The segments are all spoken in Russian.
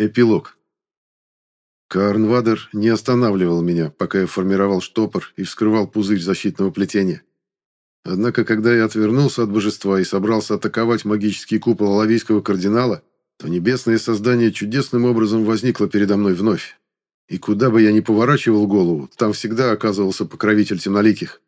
Эпилог. Карнвадер не останавливал меня, пока я формировал штопор и вскрывал пузырь защитного плетения. Однако, когда я отвернулся от божества и собрался атаковать магический купол Алавийского кардинала, то небесное создание чудесным образом возникло передо мной вновь. И куда бы я ни поворачивал голову, там всегда оказывался покровитель темноликих.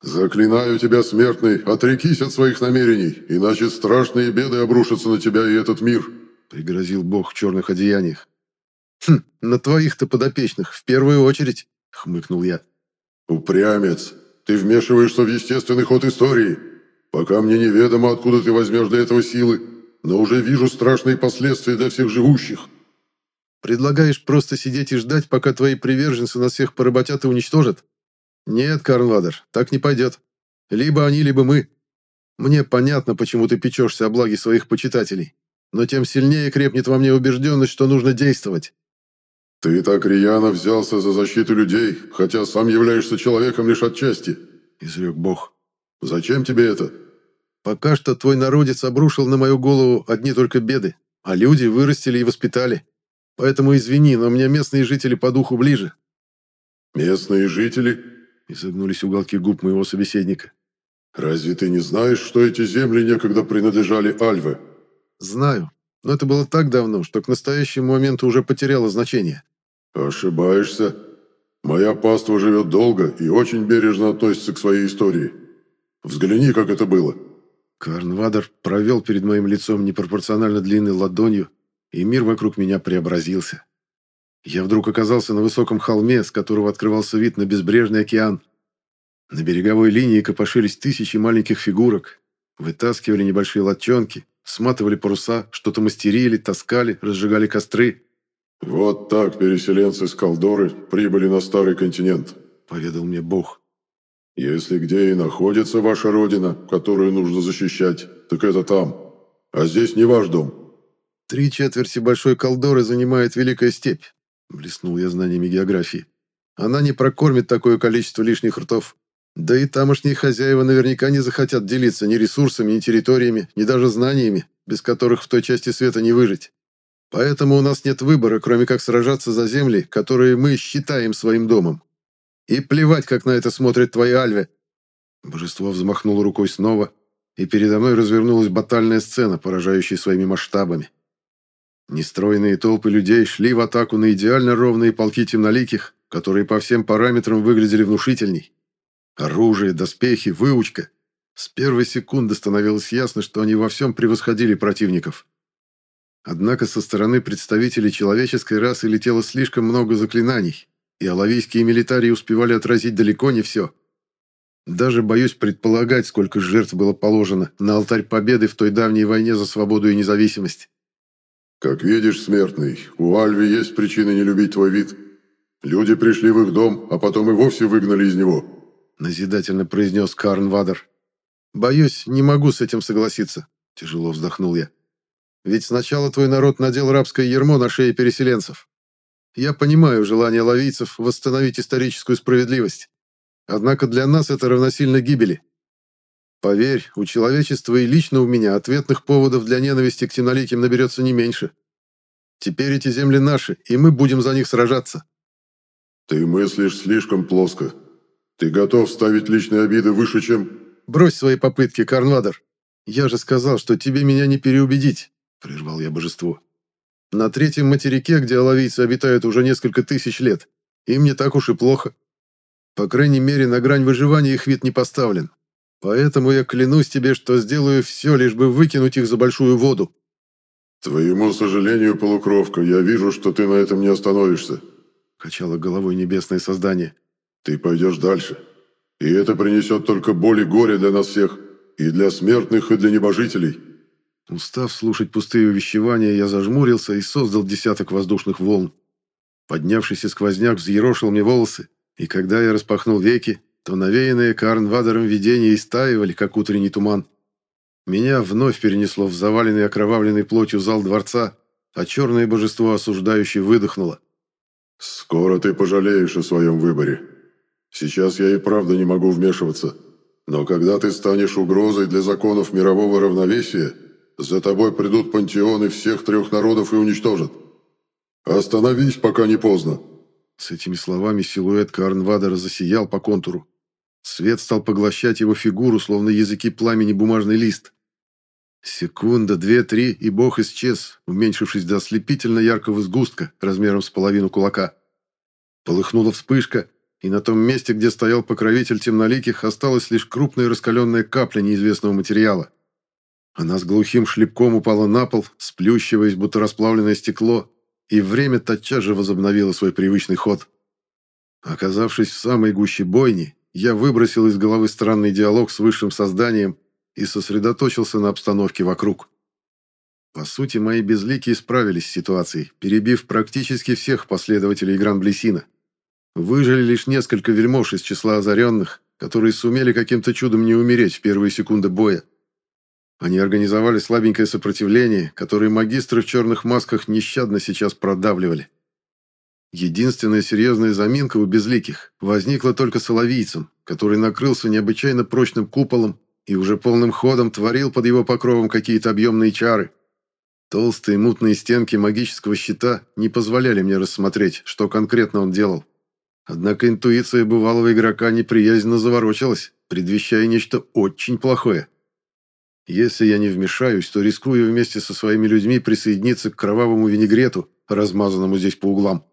«Заклинаю тебя, смертный, отрекись от своих намерений, иначе страшные беды обрушатся на тебя и этот мир», — пригрозил бог в черных одеяниях. «Хм, на твоих-то подопечных, в первую очередь», — хмыкнул я. «Упрямец, ты вмешиваешься в естественный ход истории. Пока мне неведомо, откуда ты возьмешь для этого силы, но уже вижу страшные последствия для всех живущих». «Предлагаешь просто сидеть и ждать, пока твои приверженцы нас всех поработят и уничтожат?» «Нет, Карнвадер, так не пойдет. Либо они, либо мы. Мне понятно, почему ты печешься о благе своих почитателей, но тем сильнее крепнет во мне убежденность, что нужно действовать». «Ты так рьяно взялся за защиту людей, хотя сам являешься человеком лишь отчасти», — изрек Бог. «Зачем тебе это?» «Пока что твой народец обрушил на мою голову одни только беды, а люди вырастили и воспитали. Поэтому извини, но мне местные жители по духу ближе». «Местные жители?» Изогнулись уголки губ моего собеседника. «Разве ты не знаешь, что эти земли некогда принадлежали Альве?» «Знаю, но это было так давно, что к настоящему моменту уже потеряло значение». «Ошибаешься. Моя паства живет долго и очень бережно относится к своей истории. Взгляни, как это было». Карнвадер провел перед моим лицом непропорционально длинной ладонью, и мир вокруг меня преобразился. Я вдруг оказался на высоком холме, с которого открывался вид на безбрежный океан. На береговой линии копошились тысячи маленьких фигурок, вытаскивали небольшие лодчонки, сматывали паруса, что-то мастерили, таскали, разжигали костры. «Вот так переселенцы с Калдоры прибыли на Старый континент», — поведал мне Бог. «Если где и находится ваша родина, которую нужно защищать, так это там. А здесь не ваш дом». Три четверти Большой Калдоры занимает Великая Степь. Блеснул я знаниями географии. Она не прокормит такое количество лишних ртов. Да и тамошние хозяева наверняка не захотят делиться ни ресурсами, ни территориями, ни даже знаниями, без которых в той части света не выжить. Поэтому у нас нет выбора, кроме как сражаться за земли, которые мы считаем своим домом. И плевать, как на это смотрят твои альвы. Божество взмахнуло рукой снова, и передо мной развернулась батальная сцена, поражающая своими масштабами. Нестройные толпы людей шли в атаку на идеально ровные полки темноликих, которые по всем параметрам выглядели внушительней. Оружие, доспехи, выучка. С первой секунды становилось ясно, что они во всем превосходили противников. Однако со стороны представителей человеческой расы летело слишком много заклинаний, и алавийские милитарии успевали отразить далеко не все. Даже боюсь предполагать, сколько жертв было положено на алтарь победы в той давней войне за свободу и независимость. «Как видишь, смертный, у Альви есть причины не любить твой вид. Люди пришли в их дом, а потом и вовсе выгнали из него», — назидательно произнес Карн Вадер. «Боюсь, не могу с этим согласиться», — тяжело вздохнул я. «Ведь сначала твой народ надел рабское ермо на шее переселенцев. Я понимаю желание ловийцев восстановить историческую справедливость. Однако для нас это равносильно гибели. Поверь, у человечества и лично у меня ответных поводов для ненависти к темноликим наберется не меньше. Теперь эти земли наши, и мы будем за них сражаться. Ты мыслишь слишком плоско. Ты готов ставить личные обиды выше, чем... Брось свои попытки, Карнвадер. Я же сказал, что тебе меня не переубедить, прервал я божество. На третьем материке, где оловийцы обитают уже несколько тысяч лет, им не так уж и плохо. По крайней мере, на грань выживания их вид не поставлен. Поэтому я клянусь тебе, что сделаю все, лишь бы выкинуть их за большую воду». «Твоему сожалению, полукровка, я вижу, что ты на этом не остановишься», — качало головой небесное создание. «Ты пойдешь дальше. И это принесет только боль и горе для нас всех, и для смертных, и для небожителей». Устав слушать пустые увещевания, я зажмурился и создал десяток воздушных волн. Поднявшийся сквозняк взъерошил мне волосы, и когда я распахнул веки, то навеянные Карнвадером видения истаивали, как утренний туман. Меня вновь перенесло в заваленный окровавленной плотью зал дворца, а черное божество осуждающее выдохнуло. «Скоро ты пожалеешь о своем выборе. Сейчас я и правда не могу вмешиваться. Но когда ты станешь угрозой для законов мирового равновесия, за тобой придут пантеоны всех трех народов и уничтожат. «Остановись, пока не поздно!» С этими словами силуэт Карнвадера засиял по контуру. Свет стал поглощать его фигуру, словно языки пламени бумажный лист. Секунда, две, три, и бог исчез, уменьшившись до ослепительно яркого сгустка размером с половину кулака. Полыхнула вспышка, и на том месте, где стоял покровитель темноликих, осталась лишь крупная раскаленная капля неизвестного материала. Она с глухим шлепком упала на пол, сплющиваясь, будто расплавленное стекло, и время тотчас же возобновило свой привычный ход. Оказавшись в самой гуще бойни, я выбросил из головы странный диалог с высшим созданием и сосредоточился на обстановке вокруг. По сути, мои безликие справились с ситуацией, перебив практически всех последователей Гран-Блесина. Выжили лишь несколько вельмож из числа озаренных, которые сумели каким-то чудом не умереть в первые секунды боя. Они организовали слабенькое сопротивление, которое магистры в черных масках нещадно сейчас продавливали. Единственная серьезная заминка у безликих возникла только соловийцем, который накрылся необычайно прочным куполом и уже полным ходом творил под его покровом какие-то объемные чары. Толстые мутные стенки магического щита не позволяли мне рассмотреть, что конкретно он делал. Однако интуиция бывалого игрока неприязненно заворочилась, предвещая нечто очень плохое. Если я не вмешаюсь, то рискую вместе со своими людьми присоединиться к кровавому винегрету, размазанному здесь по углам.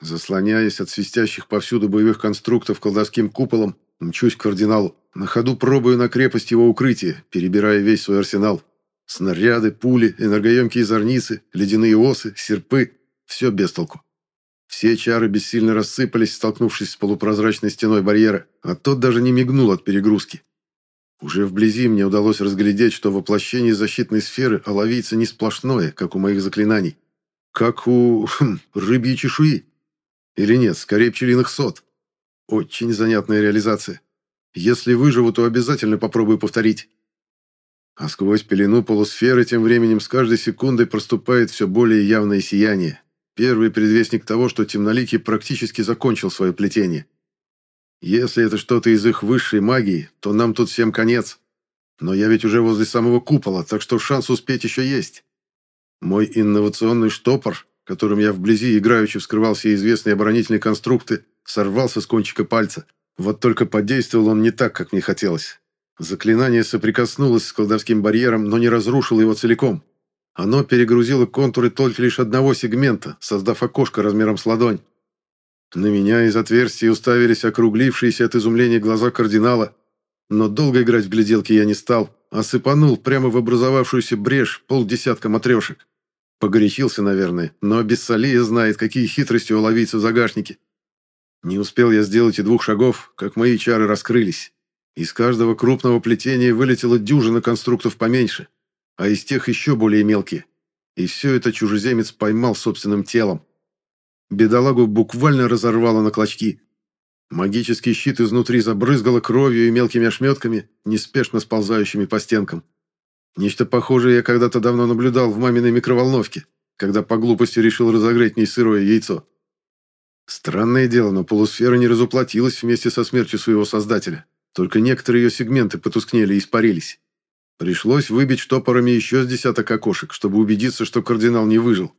Заслоняясь от свистящих повсюду боевых конструктов колдовским куполом, мчусь к кардиналу. На ходу пробую на крепость его укрытия, перебирая весь свой арсенал. Снаряды, пули, энергоемкие зорницы, ледяные осы, серпы — все без толку. Все чары бессильно рассыпались, столкнувшись с полупрозрачной стеной барьера, а тот даже не мигнул от перегрузки. Уже вблизи мне удалось разглядеть, что воплощение защитной сферы оловийца не сплошное, как у моих заклинаний. Как у хм, рыбьей чешуи. Или нет, скорее пчелиных сот. Очень занятная реализация. Если выживу, то обязательно попробую повторить. А сквозь пелену полусферы тем временем с каждой секундой проступает все более явное сияние. Первый предвестник того, что темноликий практически закончил свое плетение. Если это что-то из их высшей магии, то нам тут всем конец. Но я ведь уже возле самого купола, так что шанс успеть еще есть. Мой инновационный штопор, которым я вблизи играючи вскрывал все известные оборонительные конструкты, сорвался с кончика пальца. Вот только подействовал он не так, как мне хотелось. Заклинание соприкоснулось с колдовским барьером, но не разрушило его целиком. Оно перегрузило контуры только лишь одного сегмента, создав окошко размером с ладонь. На меня из отверстия уставились округлившиеся от изумления глаза кардинала, но долго играть в гляделки я не стал, а сыпанул прямо в образовавшуюся брешь полдесятка матрешек. Погорячился, наверное, но Бессалия знает, какие хитрости у ловийцев загашники. Не успел я сделать и двух шагов, как мои чары раскрылись. Из каждого крупного плетения вылетела дюжина конструктов поменьше, а из тех еще более мелкие. И все это чужеземец поймал собственным телом. Бедолагу буквально разорвало на клочки. Магический щит изнутри забрызгало кровью и мелкими ошметками, неспешно сползающими по стенкам. Нечто похожее я когда-то давно наблюдал в маминой микроволновке, когда по глупости решил разогреть в ней сырое яйцо. Странное дело, но полусфера не разуплотилась вместе со смертью своего создателя. Только некоторые ее сегменты потускнели и испарились. Пришлось выбить штопорами еще с десяток окошек, чтобы убедиться, что кардинал не выжил.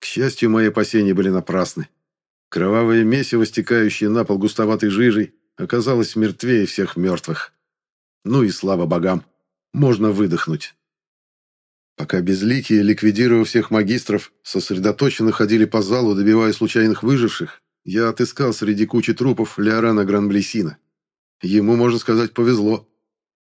К счастью, мои опасения были напрасны. Кровавое месиво, стекающее на пол густоватой жижей, оказалось мертвее всех мертвых. Ну и слава богам, можно выдохнуть. Пока безликие, ликвидировав всех магистров, сосредоточенно ходили по залу, добивая случайных выживших, я отыскал среди кучи трупов Леорана Гранблесина. Ему, можно сказать, повезло.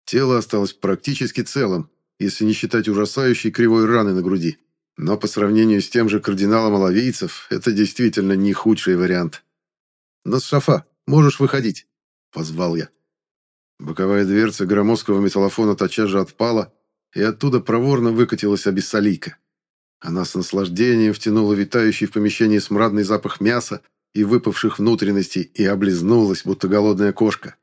Тело осталось практически целым, если не считать ужасающей кривой раны на груди. Но по сравнению с тем же кардиналом Оловийцев, это действительно не худший вариант. «Насшафа, можешь выходить», — позвал я. Боковая дверца громоздкого металлофона тотчас же отпала, и оттуда проворно выкатилась обессолийка. Она с наслаждением втянула витающий в помещении смрадный запах мяса и выпавших внутренностей и облизнулась, будто голодная кошка.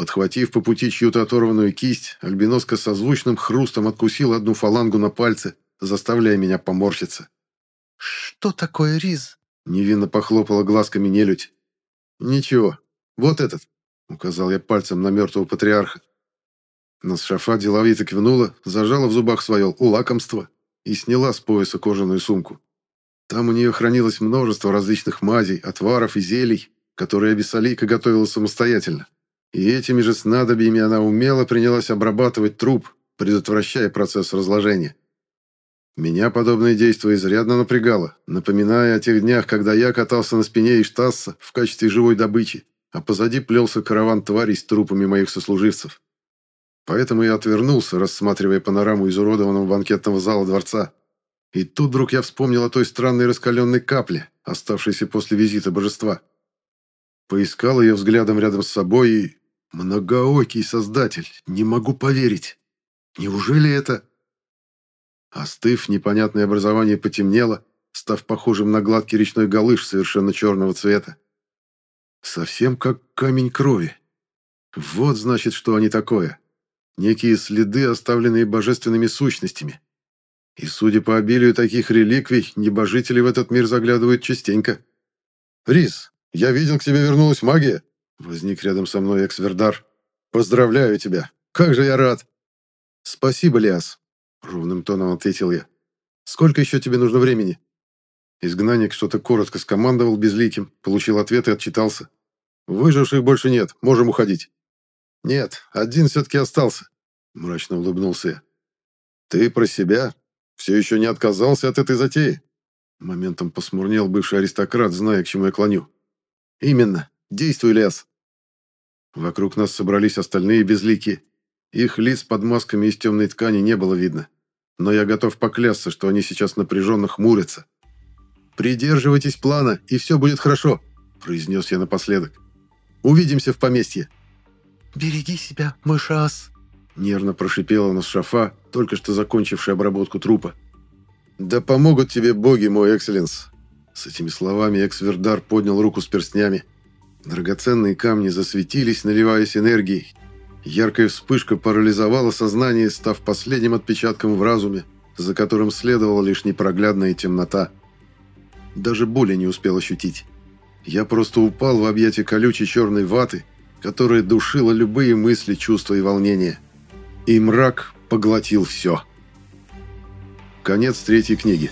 Подхватив по пути чью-то оторванную кисть, альбиноска со звучным хрустом откусила одну фалангу на пальце, заставляя меня поморщиться. «Что такое риз?» — невинно похлопала глазками нелюдь. «Ничего, вот этот», — указал я пальцем на мертвого патриарха. Насшафа деловито кивнула, зажала в зубах свое лакомство и сняла с пояса кожаную сумку. Там у нее хранилось множество различных мазей, отваров и зелий, которые Абиссалийка готовила самостоятельно. И этими же снадобьями она умело принялась обрабатывать труп, предотвращая процесс разложения. Меня подобное действие изрядно напрягало, напоминая о тех днях, когда я катался на спине Иштасса в качестве живой добычи, а позади плелся караван тварей с трупами моих сослуживцев. Поэтому я отвернулся, рассматривая панораму изуродованного банкетного зала дворца. И тут вдруг я вспомнил о той странной раскаленной капле, оставшейся после визита божества. Поискал ее взглядом рядом с собой и... Многоокий создатель, не могу поверить. Неужели это... Остыв, непонятное образование потемнело, став похожим на гладкий речной галыш совершенно черного цвета. Совсем как камень крови. Вот, значит, что они такое. Некие следы, оставленные божественными сущностями. И, судя по обилию таких реликвий, небожители в этот мир заглядывают частенько. «Рис, я видел, к тебе вернулась магия!» Возник рядом со мной Эксвердар. «Поздравляю тебя! Как же я рад!» «Спасибо, Лиас!» Ровным тоном ответил я. «Сколько еще тебе нужно времени?» Изгнанник что-то коротко скомандовал безликим, получил ответ и отчитался. «Выживших больше нет, можем уходить». «Нет, один все-таки остался», — мрачно улыбнулся я. «Ты про себя? Все еще не отказался от этой затеи?» Моментом посмурнел бывший аристократ, зная, к чему я клоню. «Именно. Действуй, лес!» Вокруг нас собрались остальные безликие. Их лиц под масками из темной ткани не было видно. Но я готов поклясться, что они сейчас напряженно хмурятся. «Придерживайтесь плана, и все будет хорошо», – произнес я напоследок. «Увидимся в поместье». «Береги себя, мой шас», – нервно прошипела нас шафа, только что закончившая обработку трупа. «Да помогут тебе боги, мой экселленс!» С этими словами Эксвердар поднял руку с перстнями. Драгоценные камни засветились, наливаясь энергией. Яркая вспышка парализовала сознание, став последним отпечатком в разуме, за которым следовала лишь непроглядная темнота. Даже боли не успел ощутить. Я просто упал в объятия колючей черной ваты, которая душила любые мысли, чувства и волнения. И мрак поглотил все. Конец третьей книги.